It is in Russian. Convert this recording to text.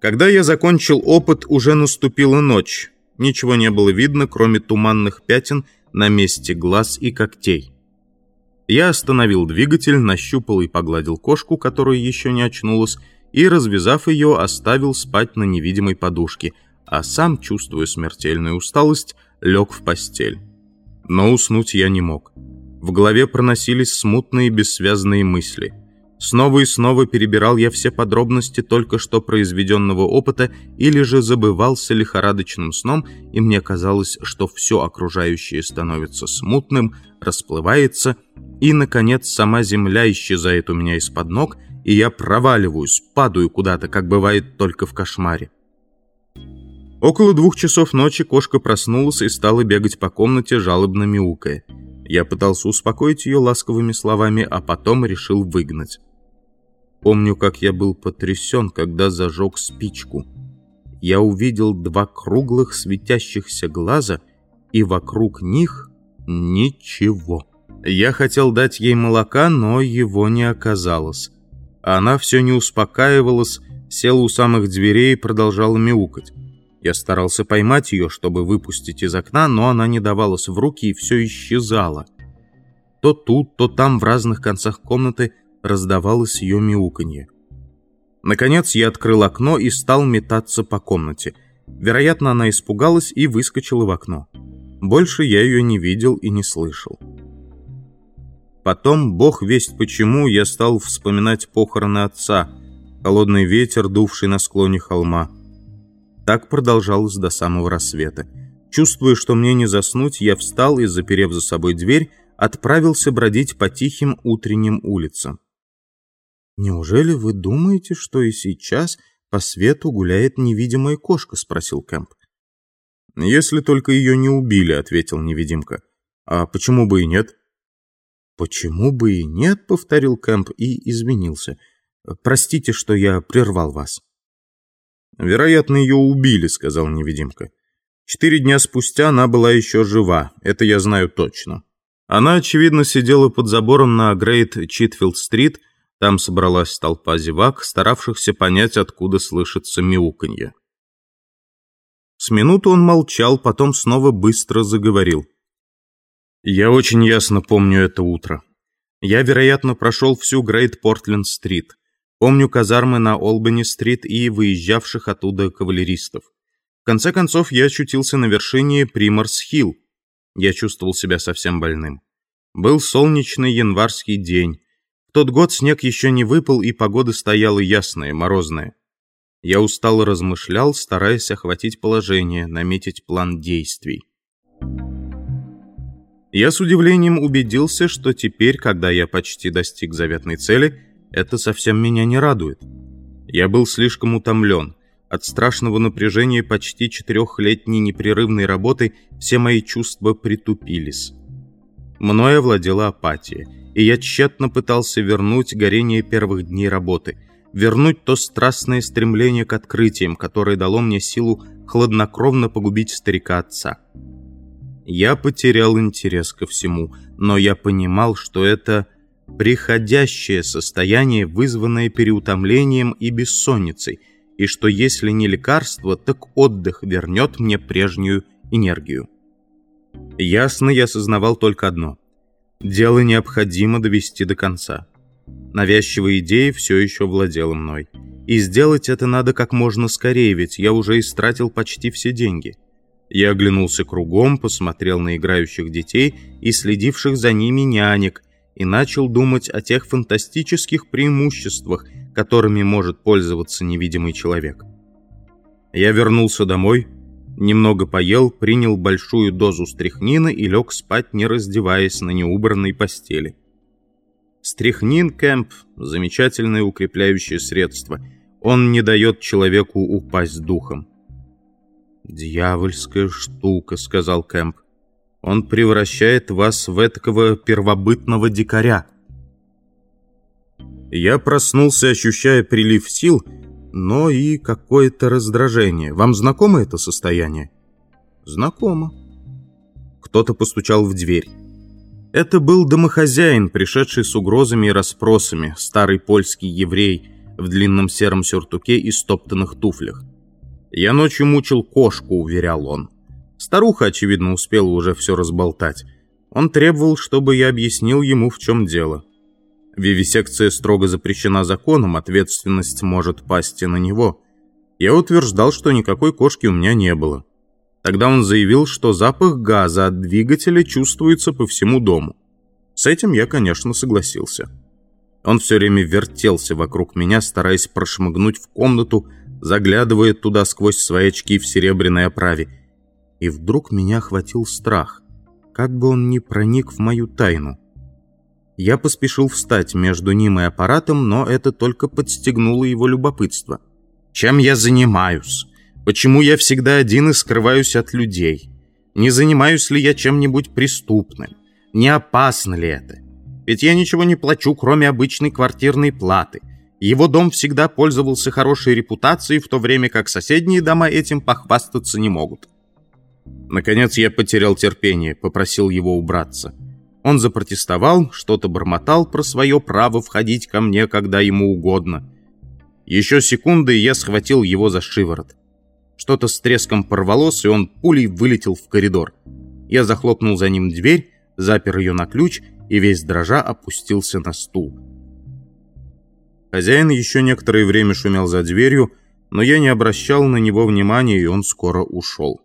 Когда я закончил опыт, уже наступила ночь. Ничего не было видно, кроме туманных пятен на месте глаз и когтей. Я остановил двигатель, нащупал и погладил кошку, которая еще не очнулась, и, развязав ее, оставил спать на невидимой подушке, а сам, чувствуя смертельную усталость, лег в постель. Но уснуть я не мог. В голове проносились смутные бессвязные мысли. Снова и снова перебирал я все подробности только что произведенного опыта или же забывался лихорадочным сном, и мне казалось, что все окружающее становится смутным, расплывается, и, наконец, сама земля исчезает у меня из-под ног, и я проваливаюсь, падаю куда-то, как бывает только в кошмаре. Около двух часов ночи кошка проснулась и стала бегать по комнате, жалобно мяукая. Я пытался успокоить ее ласковыми словами, а потом решил выгнать. Помню, как я был потрясен, когда зажег спичку. Я увидел два круглых светящихся глаза, и вокруг них ничего. Я хотел дать ей молока, но его не оказалось. Она все не успокаивалась, села у самых дверей и продолжала мяукать. Я старался поймать ее, чтобы выпустить из окна, но она не давалась в руки и все исчезало. То тут, то там в разных концах комнаты раздавалось ее мяуканье. Наконец я открыл окно и стал метаться по комнате. Вероятно, она испугалась и выскочила в окно. Больше я ее не видел и не слышал. Потом, бог весть почему, я стал вспоминать похороны отца, холодный ветер, дувший на склоне холма. Так продолжалось до самого рассвета. Чувствуя, что мне не заснуть, я встал и, заперев за собой дверь, отправился бродить по тихим утренним улицам. «Неужели вы думаете, что и сейчас по свету гуляет невидимая кошка?» — спросил Кэмп. «Если только ее не убили», — ответил невидимка. «А почему бы и нет?» «Почему бы и нет?» — повторил Кэмп и изменился. «Простите, что я прервал вас». «Вероятно, ее убили», — сказал невидимка. «Четыре дня спустя она была еще жива, это я знаю точно». Она, очевидно, сидела под забором на Грейт Читфилд-стрит, там собралась толпа зевак, старавшихся понять, откуда слышится мяуканье. С минуту он молчал, потом снова быстро заговорил. «Я очень ясно помню это утро. Я, вероятно, прошел всю Грейт Портленд-стрит. Помню казармы на Олбани-стрит и выезжавших оттуда кавалеристов. В конце концов, я очутился на вершине Приморс-Хилл. Я чувствовал себя совсем больным. Был солнечный январский день. Тот год снег еще не выпал, и погода стояла ясная, морозная. Я устало размышлял, стараясь охватить положение, наметить план действий. Я с удивлением убедился, что теперь, когда я почти достиг заветной цели, это совсем меня не радует. Я был слишком утомлен. От страшного напряжения почти четырехлетней непрерывной работы все мои чувства притупились. Мною овладела апатия, и я тщетно пытался вернуть горение первых дней работы, вернуть то страстное стремление к открытиям, которое дало мне силу хладнокровно погубить старика отца. Я потерял интерес ко всему, но я понимал, что это приходящее состояние, вызванное переутомлением и бессонницей, и что если не лекарство, так отдых вернет мне прежнюю энергию. Ясно я осознавал только одно. Дело необходимо довести до конца. Навязчивая идея все еще владела мной. И сделать это надо как можно скорее, ведь я уже истратил почти все деньги. Я оглянулся кругом, посмотрел на играющих детей и следивших за ними нянек, и начал думать о тех фантастических преимуществах, которыми может пользоваться невидимый человек. Я вернулся домой, немного поел, принял большую дозу стряхнина и лег спать, не раздеваясь на неубранной постели. Стряхнин Кэмп – замечательное укрепляющее средство. Он не дает человеку упасть духом. «Дьявольская штука», — сказал Кэмп. Он превращает вас в этакого первобытного дикаря. Я проснулся, ощущая прилив сил, но и какое-то раздражение. Вам знакомо это состояние? Знакомо. Кто-то постучал в дверь. Это был домохозяин, пришедший с угрозами и расспросами, старый польский еврей, в длинном сером сюртуке и стоптанных туфлях. «Я ночью мучил кошку», — уверял он. Старуха, очевидно, успела уже все разболтать. Он требовал, чтобы я объяснил ему, в чем дело. Вивисекция строго запрещена законом, ответственность может пасть и на него. Я утверждал, что никакой кошки у меня не было. Тогда он заявил, что запах газа от двигателя чувствуется по всему дому. С этим я, конечно, согласился. Он все время вертелся вокруг меня, стараясь прошмыгнуть в комнату, заглядывая туда сквозь свои очки в серебряной оправе. И вдруг меня охватил страх. Как бы он ни проник в мою тайну. Я поспешил встать между ним и аппаратом, но это только подстегнуло его любопытство. «Чем я занимаюсь? Почему я всегда один и скрываюсь от людей? Не занимаюсь ли я чем-нибудь преступным? Не опасно ли это? Ведь я ничего не плачу, кроме обычной квартирной платы. Его дом всегда пользовался хорошей репутацией, в то время как соседние дома этим похвастаться не могут. Наконец я потерял терпение, попросил его убраться. Он запротестовал, что-то бормотал про свое право входить ко мне, когда ему угодно. Еще секунды, и я схватил его за шиворот. Что-то с треском порвалось, и он пулей вылетел в коридор. Я захлопнул за ним дверь, запер ее на ключ и весь дрожа опустился на стул. Хозяин еще некоторое время шумел за дверью, но я не обращал на него внимания, и он скоро ушел.